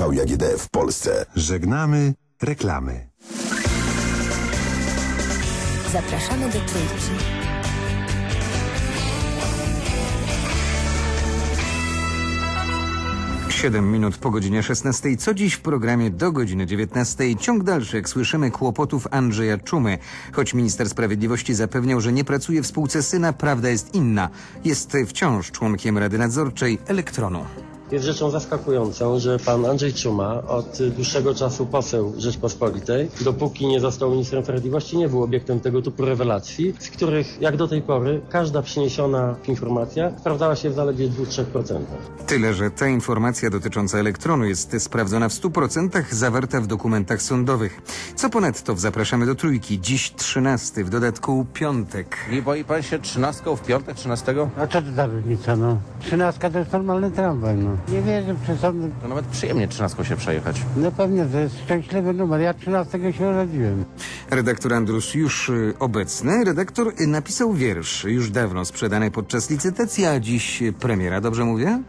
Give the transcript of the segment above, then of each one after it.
TV AGD w Polsce. Żegnamy reklamy. Zapraszamy do Trójki. Siedem minut po godzinie 16. Co dziś w programie do godziny 19. Ciąg dalszy, jak słyszymy, kłopotów Andrzeja Czumy. Choć minister sprawiedliwości zapewniał, że nie pracuje w spółce syna, prawda jest inna. Jest wciąż członkiem Rady Nadzorczej Elektronu. Jest rzeczą zaskakującą, że pan Andrzej Czuma, od dłuższego czasu poseł Rzeczpospolitej, dopóki nie został ministrem sprawiedliwości, nie był obiektem tego typu rewelacji, z których jak do tej pory każda przyniesiona informacja sprawdzała się w zaledwie 2-3%. Tyle, że ta informacja dotycząca elektronu jest sprawdzona w 100% zawarta w dokumentach sądowych. Co ponadto zapraszamy do trójki. Dziś 13, w dodatku piątek. Nie boi pan się trzynastką w piątek, trzynastego? A co to za różnica, no? Trzynastka to jest normalny tramwaj, no. Nie wierzę w przesądy. No nawet przyjemnie trzynastką się przejechać. No pewnie, to jest szczęśliwy numer. Ja trzynastego się urodziłem. Redaktor Andrus już y, obecny. Redaktor y, napisał wiersz, już dawno sprzedany podczas licytacji, a dziś y, premiera. Dobrze mówię?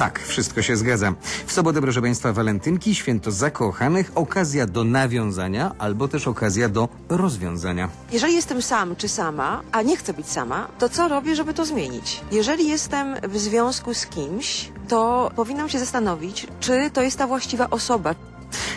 Tak, wszystko się zgadza. W sobotę, proszę Państwa, walentynki, święto zakochanych, okazja do nawiązania albo też okazja do rozwiązania. Jeżeli jestem sam czy sama, a nie chcę być sama, to co robię, żeby to zmienić? Jeżeli jestem w związku z kimś, to powinnam się zastanowić, czy to jest ta właściwa osoba.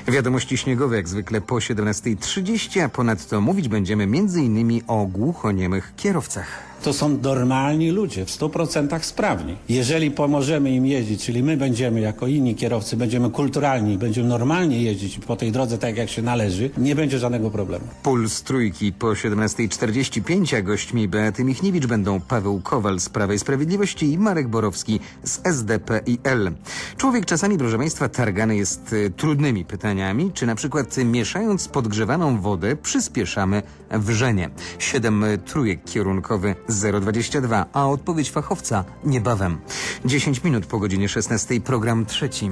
Wiadomości śniegowe jak zwykle po 17.30, a ponadto mówić będziemy m.in. o głuchoniemych kierowcach. To są normalni ludzie, w 100% sprawni. Jeżeli pomożemy im jeździć, czyli my będziemy jako inni kierowcy, będziemy kulturalni, będziemy normalnie jeździć po tej drodze tak jak się należy, nie będzie żadnego problemu. Puls trójki po 17.45, a gośćmi Beaty Michniewicz będą Paweł Kowal z Prawej Sprawiedliwości i Marek Borowski z SDP i L. Człowiek czasami, proszę Państwa, targany jest y, trudnymi pytaniami, czy na przykład mieszając podgrzewaną wodę przyspieszamy wrzenie. Siedem y, trójek kierunkowy 022, a odpowiedź fachowca niebawem. 10 minut po godzinie 16, program trzeci.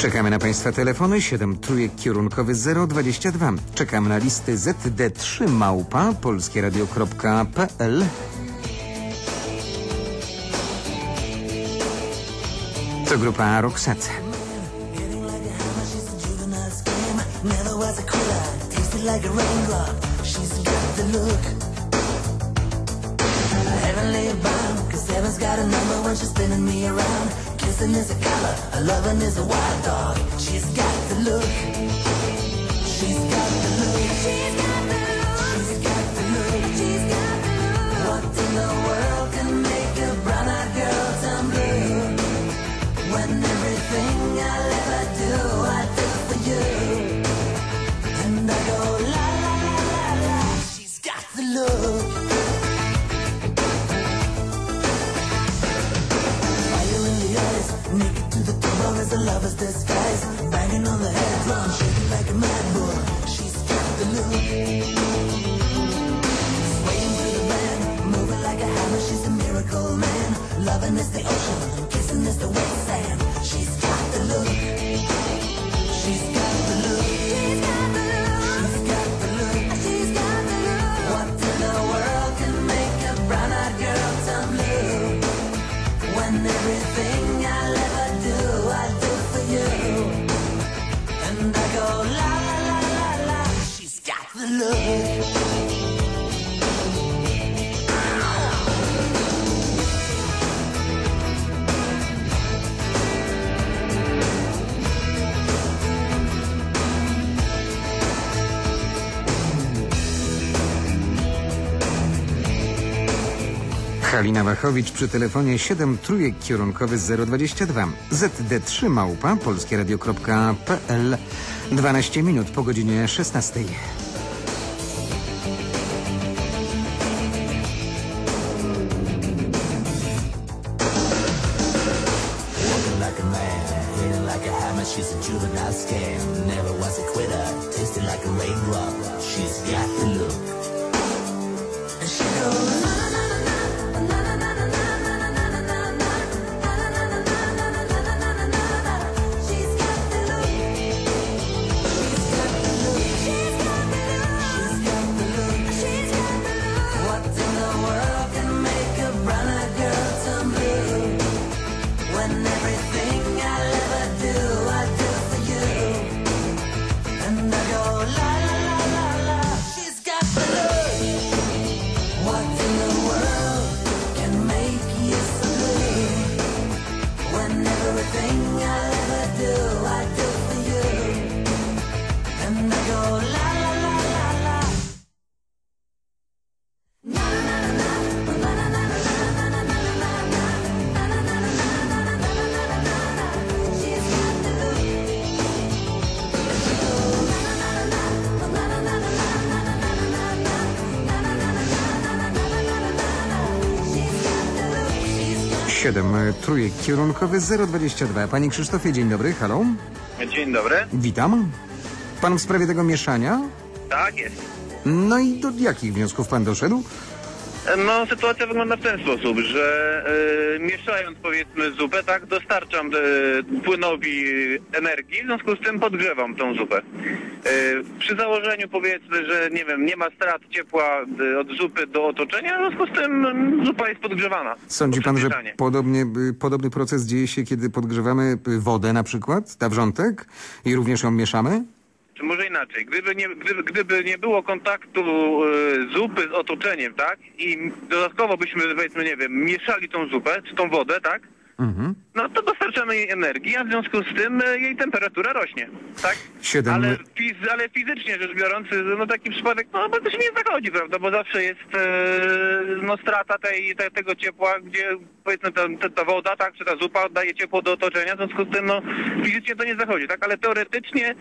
Czekamy na Państwa telefony 7 trójek kierunkowy 022. Czekamy na listy ZD3 małpa polskieradio.pl To grupa Roxette. Like a raindrop. She's got the look. Heavenly bound, cause heaven's got a number when she's spinning me around. Kissing is a color, a loving is a wild dog. She's got the look. She's got the look. She's got the look. She's got the look. What in the world can make a brown-eyed girl turn blue? When everything I'll ever do, I do for you. Halina Wachowicz przy telefonie 7 trójek kierunkowy 022 ZD3 małpa polskieradio.pl 12 minut po godzinie 16. Walking like a man, hitting like a hammer. She's a juvenile scam. Never was a quitter, tasting like a raindrop. She's got the look. 7. Trójek kierunkowy 022. Panie Krzysztofie, dzień dobry, halo. Dzień dobry. Witam. Pan w sprawie tego mieszania? Tak jest. No i do jakich wniosków pan doszedł? No, sytuacja wygląda w ten sposób, że e, mieszając powiedzmy zupę, tak, dostarczam e, płynowi energii, w związku z tym podgrzewam tą zupę. E, przy założeniu powiedzmy, że nie wiem, nie ma strat ciepła od zupy do otoczenia, w związku z tym mm, zupa jest podgrzewana. Sądzi pan, że podobnie, y, podobny proces dzieje się, kiedy podgrzewamy y, wodę na przykład, ta wrzątek i również ją mieszamy? Czy może inaczej, gdyby nie, gdyby, gdyby nie było kontaktu e, zupy z otoczeniem, tak, i dodatkowo byśmy, powiedzmy, nie wiem, mieszali tą zupę, czy tą wodę, tak, Mhm. no to dostarczamy jej energii, a w związku z tym e, jej temperatura rośnie, tak? Siedem. Ale, fiz, ale fizycznie rzecz biorąc, no taki przypadek, no bo to się nie zachodzi, prawda, bo zawsze jest e, no strata tej, te, tego ciepła, gdzie powiedzmy ta, ta, woda, tak, czy ta zupa oddaje ciepło do otoczenia, w związku z tym, no fizycznie to nie zachodzi, tak, ale teoretycznie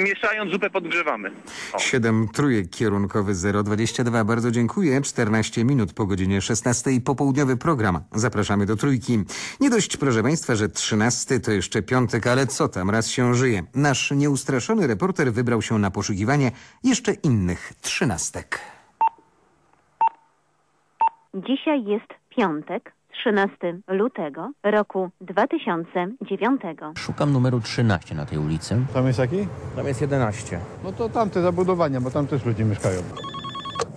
mieszając zupę podgrzewamy. O. 7 trójek kierunkowy 022. Bardzo dziękuję. 14 minut po godzinie 16. Popołudniowy program. Zapraszamy do trójki. Nie dość, proszę Państwa, że 13 to jeszcze piątek, ale co tam, raz się żyje. Nasz nieustraszony reporter wybrał się na poszukiwanie jeszcze innych trzynastek. Dzisiaj jest piątek, 13 lutego roku 2009. Szukam numeru 13 na tej ulicy. Tam jest jaki? Tam jest 11. No to tamte zabudowania, bo tam też ludzie mieszkają.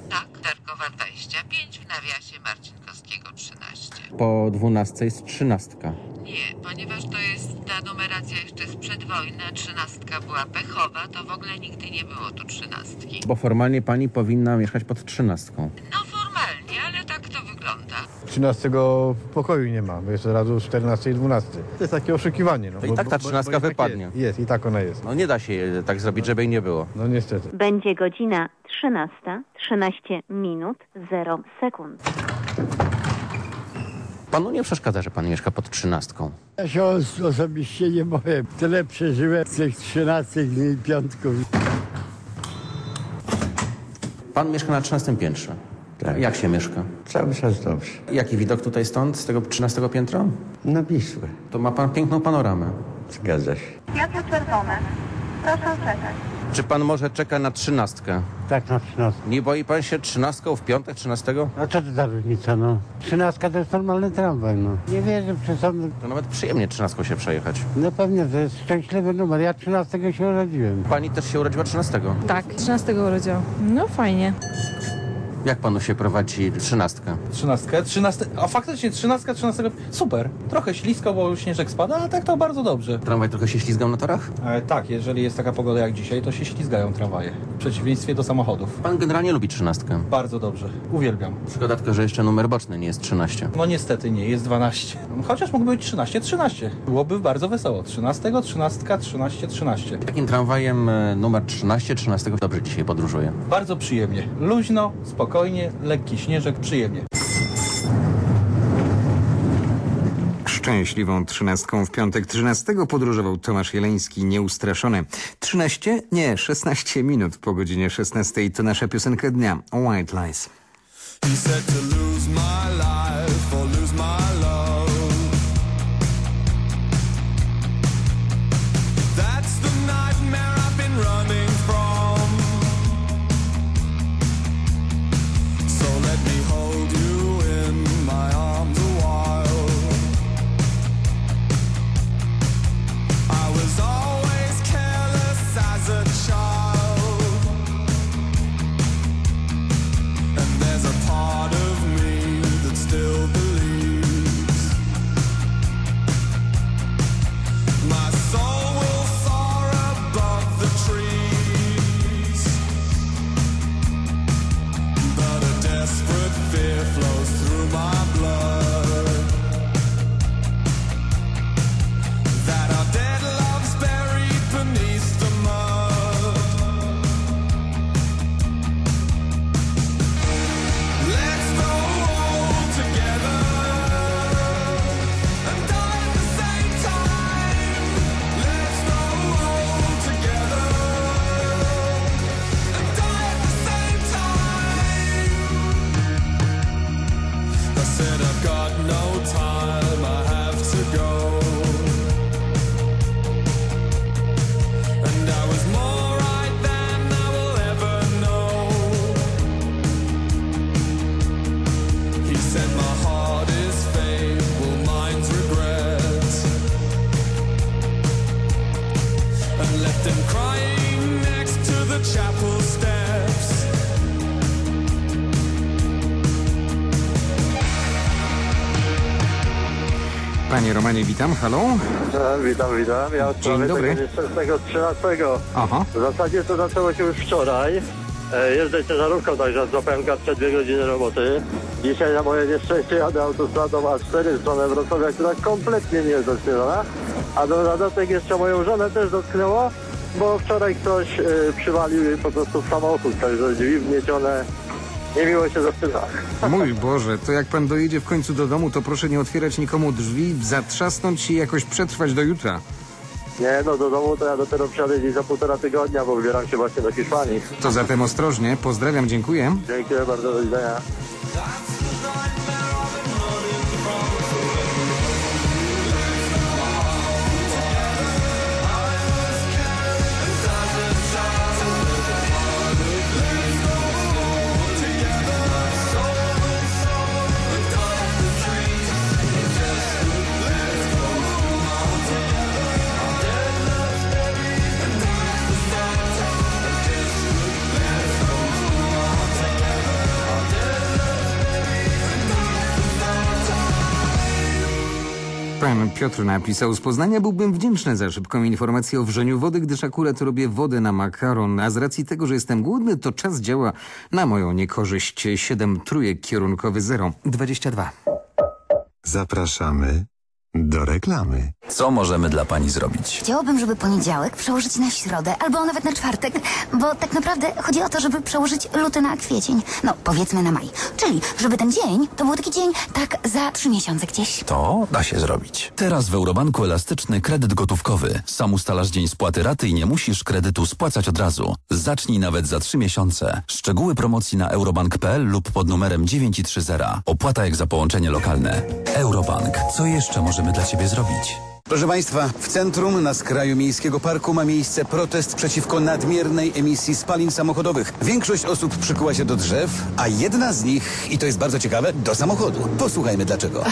Tak, Targowa 25 w nawiasie Marcinkowskiego 13. Po 12 jest 13. Nie, ponieważ to jest ta numeracja jeszcze sprzed wojny, a trzynastka była pechowa, to w ogóle nigdy nie było tu trzynastki. Bo formalnie pani powinna mieszkać pod 13. No 13 w pokoju nie ma, bo jest od razu 14 i 12. To jest takie oszukiwanie. No, to i tak ta 13 wypadnie. Tak jest, jest, i tak ona jest. No nie da się tak zrobić, żeby jej nie było. No niestety. Będzie godzina 13, 13 minut 0 sekund. Panu nie przeszkadza, że pan mieszka pod trzynastką? Ja się osobiście nie boję. Tyle przeżyłem tych trzynastych i piątków. Pan mieszka na trzynastym piętrze. Tak. Jak się mieszka? Cały czas dobrze. Jaki widok tutaj stąd, z tego 13 piętra? Na Wisłę. To ma pan piękną panoramę. Zgadza się. Światło czerwone. Proszę czekać. Czy pan może czeka na 13? Tak, na trzynastkę. Nie boi pan się 13 w piątek 13? A co to za różnica, no? Trzynastka to jest normalny tramwaj, no. Nie wierzę przesądny. To nawet przyjemnie 13 się przejechać. No pewnie, to jest szczęśliwy numer. Ja trzynastego się urodziłem. Pani też się urodziła 13. Tak, 13 urodziłam. No fajnie. Jak panu się prowadzi 13? Trzynastkę, trzynaste, a faktycznie trzynastka, trzynastego, super. Trochę ślisko, bo śnieżek spada, ale tak to bardzo dobrze. Tramwaj trochę się ślizgał na torach? E, tak, jeżeli jest taka pogoda jak dzisiaj, to się ślizgają tramwaje. W przeciwieństwie do samochodów. Pan generalnie lubi 13. Bardzo dobrze, uwielbiam. Szkoda tylko, że jeszcze numer boczny nie jest 13. No niestety nie, jest 12. Chociaż mógłby być 13, 13. Byłoby bardzo wesoło. 13, 13, 13, 13. Takim tramwajem e, numer 13, 13 dobrze dzisiaj podróżuje. Bardzo przyjemnie. Luźno, spokojnie, lekki śnieżek, przyjemnie. Szczęśliwą trzynastką w piątek 13 podróżował Tomasz Jeleński, nieustraszony. 13? Nie, 16 minut po godzinie 16 to nasza piosenka dnia White Lies. Witam, halo. Witam, witam. Ja od Dzień dobry. tego nieszczęsnego 13. Aha. W zasadzie to zaczęło się już wczoraj. E, Jeżdżę ciężarówką, także złapałem przed dwie godziny roboty. Dzisiaj na moje nieszczęście jadę autostradą A4 w stronę Wrocławia, która kompletnie nie jest dotknięta. A do dodatek jeszcze moją żonę też dotknęło, bo wczoraj ktoś e, przywalił jej po prostu w samochód, także drzwi wgniecione. Niemiło się zaczyna. Mój Boże, to jak pan dojedzie w końcu do domu, to proszę nie otwierać nikomu drzwi, zatrzasnąć się i jakoś przetrwać do jutra. Nie, no do domu to ja dopiero przyjadę gdzieś za półtora tygodnia, bo wybieram się właśnie do Hiszpanii. To zatem ostrożnie, pozdrawiam, dziękuję. Dziękuję bardzo, do widzenia. Piotr napisał z Poznania, byłbym wdzięczny za szybką informację o wrzeniu wody, gdyż akurat robię wodę na makaron, a z racji tego, że jestem głodny, to czas działa na moją niekorzyść. 7 trójek kierunkowy 0, 22. Zapraszamy do reklamy. Co możemy dla pani zrobić? Chciałabym, żeby poniedziałek przełożyć na środę, albo nawet na czwartek, bo tak naprawdę chodzi o to, żeby przełożyć luty na kwiecień. No, powiedzmy na maj. Czyli, żeby ten dzień to był taki dzień tak za trzy miesiące gdzieś. To da się zrobić. Teraz w Eurobanku elastyczny kredyt gotówkowy. Sam ustalasz dzień spłaty raty i nie musisz kredytu spłacać od razu. Zacznij nawet za trzy miesiące. Szczegóły promocji na eurobank.pl lub pod numerem 930. Opłata jak za połączenie lokalne. Eurobank. Co jeszcze możemy dla ciebie zrobić? Proszę Państwa, w centrum na skraju Miejskiego Parku ma miejsce protest przeciwko nadmiernej emisji spalin samochodowych. Większość osób przykuła się do drzew, a jedna z nich, i to jest bardzo ciekawe, do samochodu. Posłuchajmy dlaczego.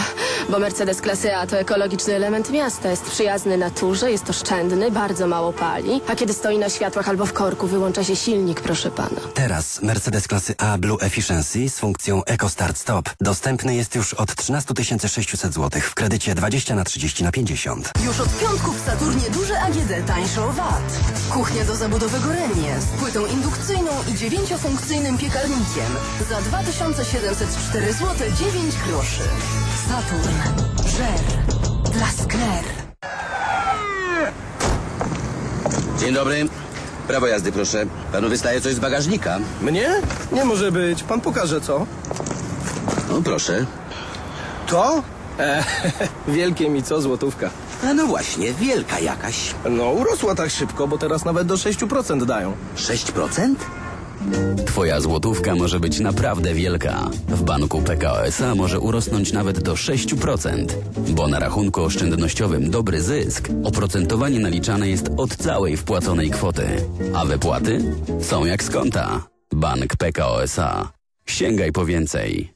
Bo Mercedes klasy A to ekologiczny element miasta. Jest przyjazny naturze, jest oszczędny, bardzo mało pali. A kiedy stoi na światłach albo w korku, wyłącza się silnik, proszę pana. Teraz Mercedes klasy A Blue Efficiency z funkcją Eco Start Stop dostępny jest już od 13 600 zł w kredycie 20 na 30 na 50. Już od piątku w Saturnie duże AGD tańsze o VAT. Kuchnia do zabudowy Gorenie z płytą indukcyjną i dziewięciofunkcyjnym piekarnikiem za 2704 zł 9 groszy. Saturn. Żer. Laskner. Dzień dobry. Prawo jazdy, proszę. Panu wystaje coś z bagażnika. Mnie? Nie może być. Pan pokaże co? No proszę. To? E, wielkie mi co, złotówka. A no właśnie, wielka jakaś. No, urosła tak szybko, bo teraz nawet do 6% dają. 6%? Twoja złotówka może być naprawdę wielka. W banku PKO SA może urosnąć nawet do 6%, bo na rachunku oszczędnościowym dobry zysk oprocentowanie naliczane jest od całej wpłaconej kwoty, a wypłaty są jak z konta. Bank PKO SA. Sięgaj po więcej.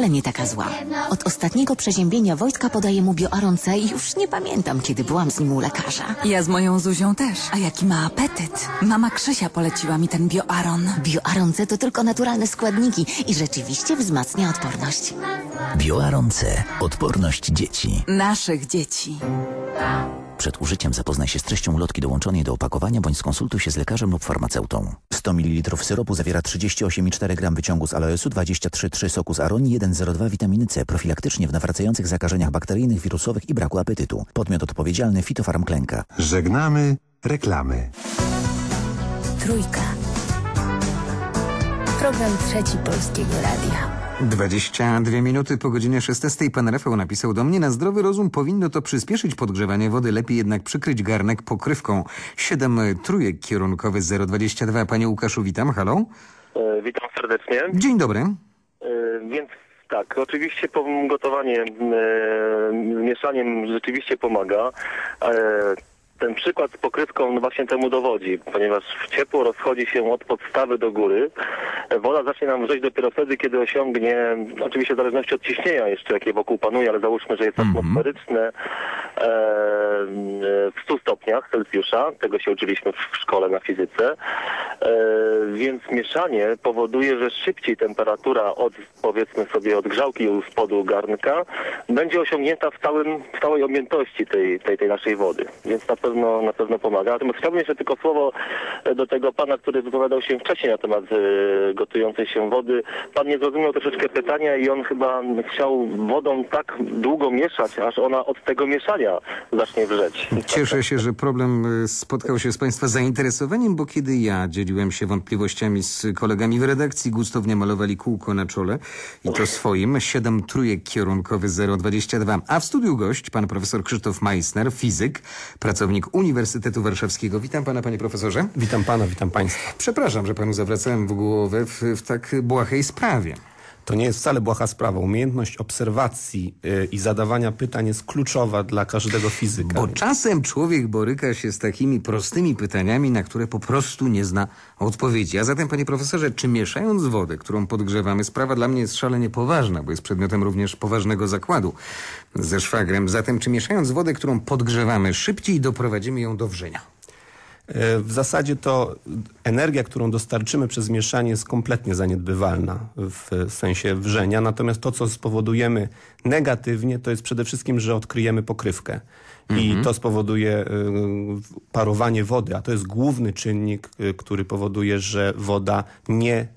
Wcale nie taka zła. Od ostatniego przeziębienia wojska podaje mu bioaron C i już nie pamiętam, kiedy byłam z nim u lekarza. Ja z moją Zuzią też. A jaki ma apetyt? Mama Krzysia poleciła mi ten bioaron. Bioaron C to tylko naturalne składniki i rzeczywiście wzmacnia odporność. Bioaron C. Odporność dzieci. Naszych dzieci. Przed użyciem zapoznaj się z treścią ulotki dołączonej do opakowania bądź skonsultuj się z lekarzem lub farmaceutą. 100 ml syropu zawiera 38,4 g wyciągu z aloesu, 23,3 soku z aronii, 1,02 witaminy C profilaktycznie w nawracających zakażeniach bakteryjnych, wirusowych i braku apetytu. Podmiot odpowiedzialny Fitofarm Klęka. Żegnamy reklamy. Trójka. Program trzeci Polskiego Radia. 22 minuty po godzinie 16 pan Rafał napisał do mnie na zdrowy rozum powinno to przyspieszyć podgrzewanie wody, lepiej jednak przykryć garnek pokrywką. 7 trójek kierunkowy 022. Panie Łukaszu, witam, halo. E, witam serdecznie. Dzień dobry. E, więc tak, oczywiście gotowanie e, mieszaniem rzeczywiście pomaga. E, ten przykład z pokrywką właśnie temu dowodzi, ponieważ ciepło rozchodzi się od podstawy do góry. Woda zacznie nam wrzeć dopiero wtedy, kiedy osiągnie, oczywiście w zależności od ciśnienia jeszcze, jakie wokół panuje, ale załóżmy, że jest atmosferyczne e, w 100 stopniach Celsjusza. Tego się uczyliśmy w szkole na fizyce. E, więc mieszanie powoduje, że szybciej temperatura od, powiedzmy sobie, od grzałki u spodu garnka będzie osiągnięta w, całym, w całej objętości tej, tej, tej naszej wody. Więc na pewno, na pewno pomaga. Natomiast chciałbym jeszcze tylko słowo e, do tego pana, który wypowiadał się wcześniej na temat e, gotującej się wody. Pan nie zrozumiał troszeczkę pytania i on chyba chciał wodą tak długo mieszać, aż ona od tego mieszania zacznie wrzeć. Cieszę się, że problem y, spotkał się z Państwa zainteresowaniem, bo kiedy ja dzieliłem się wątpliwościami z kolegami w redakcji, gustownie malowali kółko na czole i to swoim, 7 trójek kierunkowy 022. A w studiu gość, pan profesor Krzysztof Meissner, fizyk, pracownik Uniwersytetu Warszawskiego. Witam pana, panie profesorze. Witam pana, witam państwa. Przepraszam, że panu zawracałem w głowę w, w tak błahej sprawie. To nie jest wcale błaha sprawa. Umiejętność obserwacji y, i zadawania pytań jest kluczowa dla każdego fizyka. Bo czasem człowiek boryka się z takimi prostymi pytaniami, na które po prostu nie zna odpowiedzi. A zatem, panie profesorze, czy mieszając wodę, którą podgrzewamy, sprawa dla mnie jest szalenie poważna, bo jest przedmiotem również poważnego zakładu ze szwagrem. Zatem, czy mieszając wodę, którą podgrzewamy, szybciej doprowadzimy ją do wrzenia? E, W zasadzie to energia, którą dostarczymy przez mieszanie jest kompletnie zaniedbywalna w sensie wrzenia, natomiast to, co spowodujemy negatywnie, to jest przede wszystkim, że odkryjemy pokrywkę. I Mhm. to spowoduje y, parowanie wody, a to jest główny czynnik, y, który powoduje, że woda nie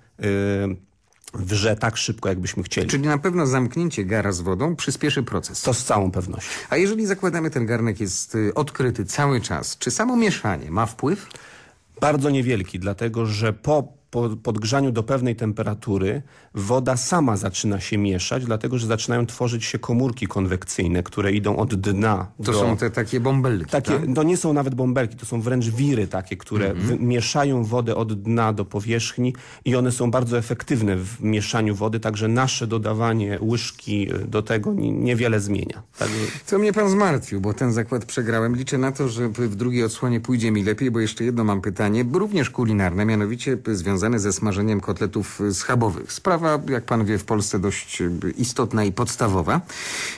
wrze tak szybko, jakbyśmy chcieli. Czyli na pewno zamknięcie gara z wodą przyspieszy proces. To z całą pewnością. A jeżeli zakładamy, ten garnek jest y, odkryty cały czas, czy samo mieszanie ma wpływ? Bardzo niewielki, dlatego że po, po podgrzaniu do pewnej temperatury woda sama zaczyna się mieszać, dlatego że zaczynają tworzyć się komórki konwekcyjne, które idą od dna To do... są te takie bąbelki, Takie, tak? No nie są nawet bąbelki, to są wręcz wiry takie, które Mhm. wy- mieszają wodę od dna do powierzchni i one są bardzo efektywne w mieszaniu wody, także nasze dodawanie łyżki y, do tego ni- niewiele zmienia. Tak, To mnie pan zmartwił, bo ten zakład przegrałem. Liczę na to, że w drugiej odsłonie pójdzie mi lepiej, bo jeszcze jedno mam pytanie, również kulinarne, mianowicie związane ze smażeniem kotletów schabowych. Sprawa, jak pan wie, w Polsce dość y, istotna i podstawowa.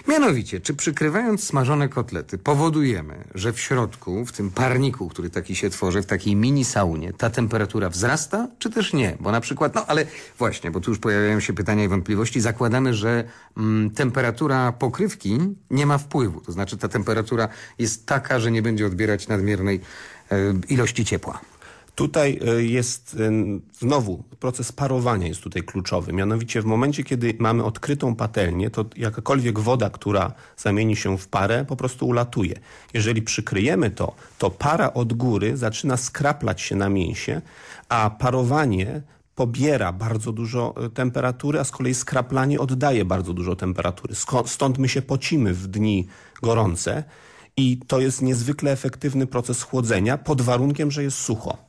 Mianowicie, czy przykrywając smażone kotlety powodujemy, że w środku, w tym parniku, który taki się tworzy, w takiej mini saunie, ta temperatura wzrasta, czy też nie? Bo na przykład, no ale właśnie, bo tu już pojawiają się pytania i wątpliwości, zakładamy, że mm, temperatura pokrywki nie ma wpływu. To znaczy ta temperatura jest taka, że nie będzie odbierać nadmiernej e, ilości ciepła. Tutaj y, jest y, znowu proces parowania jest tutaj kluczowy. Mianowicie w momencie, kiedy mamy odkrytą patelnię, to jakakolwiek woda, która zamieni się w parę, po prostu ulatuje. Jeżeli przykryjemy to, to para od góry zaczyna skraplać się na mięsie, a parowanie pobiera bardzo dużo y, temperatury, a z kolei skraplanie oddaje bardzo dużo temperatury. Stąd my się pocimy w dni gorące i to jest niezwykle efektywny proces chłodzenia pod warunkiem, że jest sucho.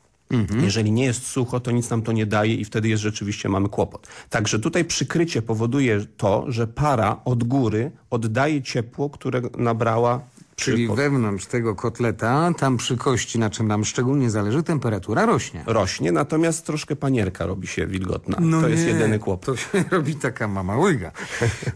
Jeżeli nie jest sucho, to nic nam to nie daje i wtedy jest rzeczywiście mamy kłopot. Także tutaj przykrycie powoduje to, że para od góry oddaje ciepło, które nabrała Czyli wewnątrz tego kotleta, tam przy kości, na czym nam szczególnie zależy, temperatura rośnie. rośnie, natomiast troszkę panierka robi się wilgotna. No to jest nie, jedyny kłopot. To się robi taka mama łyga.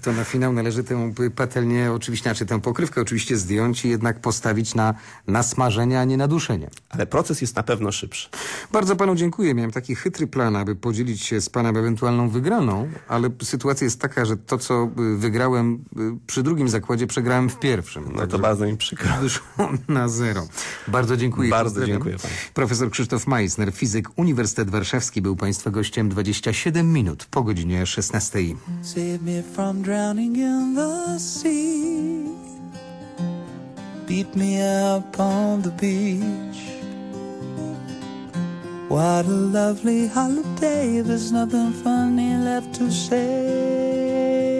To na finał należy tę patelnię, oczywiście, znaczy tę pokrywkę oczywiście zdjąć i jednak postawić na, na smażenie, a nie na duszenie. Ale proces jest na pewno szybszy. Bardzo panu dziękuję. Miałem taki chytry plan, aby podzielić się z panem ewentualną wygraną, ale sytuacja jest taka, że to, co y, wygrałem y, przy drugim zakładzie, przegrałem w pierwszym. No to bardzo mi przykro. Wyszło na zero. Bardzo dziękuję. Bardzo Pozdrawiam. dziękuję panu. Profesor Krzysztof Meissner, fizyk, Uniwersytet Warszawski, był państwa gościem 27 minut po godzinie 16. Save me from drowning in the sea. Beat me up on the beach. What a lovely holiday. There's nothing funny left to say.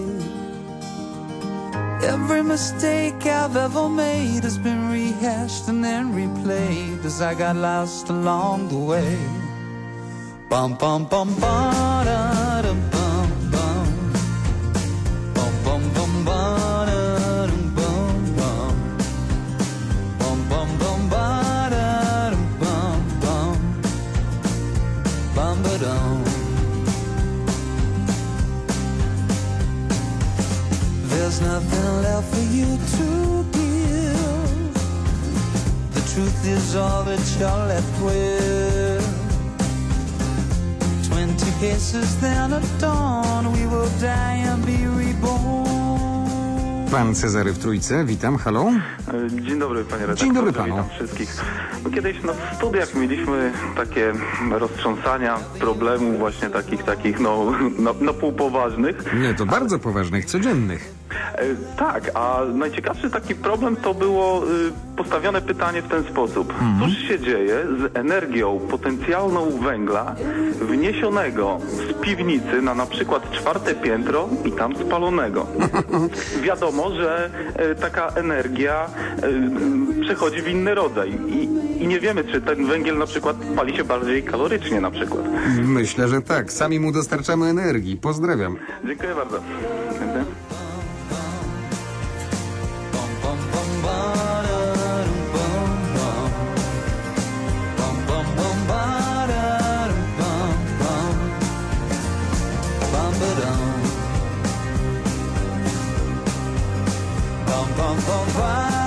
Every mistake I've ever made has been rehashed and then replayed as I got lost along the way. Bum bum bum ba da. Paces, then at dawn, we will die and be reborn. Pan Cezary w Trójce, witam, halo. Dzień dobry panie redaktorze, Dzień dobry panu. witam wszystkich. No, kiedyś na studiach mieliśmy takie roztrząsania problemów właśnie takich, takich no, na, na pół poważnych. Nie, to bardzo poważnych, codziennych. E, tak, a najciekawszy taki problem to było y, postawione pytanie w ten sposób. Cóż się dzieje z energią potencjalną węgla wniesionego z piwnicy na na przykład czwarte piętro i tam spalonego? Wiadomo, że e, taka energia e, przechodzi w inny rodzaj i, i nie wiemy, czy ten węgiel na przykład pali się bardziej kalorycznie na przykład. Myślę, że tak. Sami mu dostarczamy energii. Pozdrawiam. Dziękuję bardzo. Dziękuję.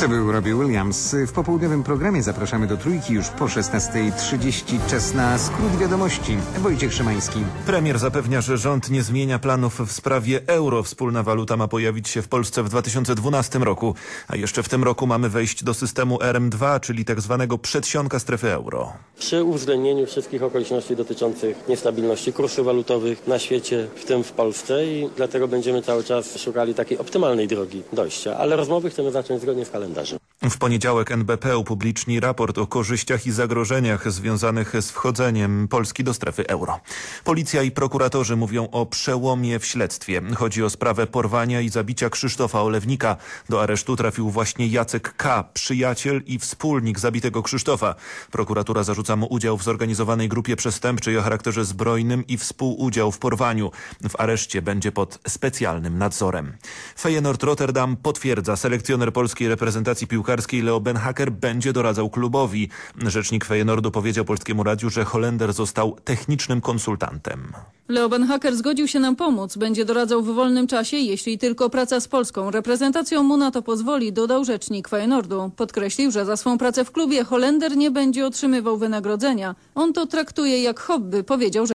To był Robbie Williams. W popołudniowym programie zapraszamy do Trójki już po 16.30. Czas na skrót wiadomości. Wojciech Szymański. Premier zapewnia, że rząd nie zmienia planów w sprawie euro. Wspólna waluta ma pojawić się w Polsce w 2012 roku. A jeszcze w tym roku mamy wejść do systemu RM2, czyli tak zwanego przedsionka strefy euro. Przy uwzględnieniu wszystkich okoliczności dotyczących niestabilności kursów walutowych na świecie, w tym w Polsce i dlatego będziemy cały czas szukali takiej optymalnej drogi dojścia. Ale rozmowy chcemy zacząć zgodnie z kalendarzem. W poniedziałek NBP upubliczni raport o korzyściach i zagrożeniach związanych z wchodzeniem Polski do strefy euro. Policja i prokuratorzy mówią o przełomie w śledztwie. Chodzi o sprawę porwania i zabicia Krzysztofa Olewnika. Do aresztu trafił właśnie Jacek K., przyjaciel i wspólnik zabitego Krzysztofa. Prokuratura zarzuca mu udział w zorganizowanej grupie przestępczej o charakterze zbrojnym i współudział w porwaniu. W areszcie będzie pod specjalnym nadzorem. Feyenoord Rotterdam potwierdza selekcjoner polskiej reprezentacji piłkarskiej Leo Benhaker będzie doradzał klubowi. Rzecznik Feyenoordu powiedział Polskiemu Radiu, że Holender został technicznym konsultantem. Leo Benhaker zgodził się nam pomóc. Będzie doradzał w wolnym czasie, jeśli tylko praca z polską reprezentacją mu na to pozwoli, dodał rzecznik Feyenoordu. Podkreślił, że za swą pracę w klubie Holender nie będzie otrzymywał wynagrodzenia. On to traktuje jak hobby, powiedział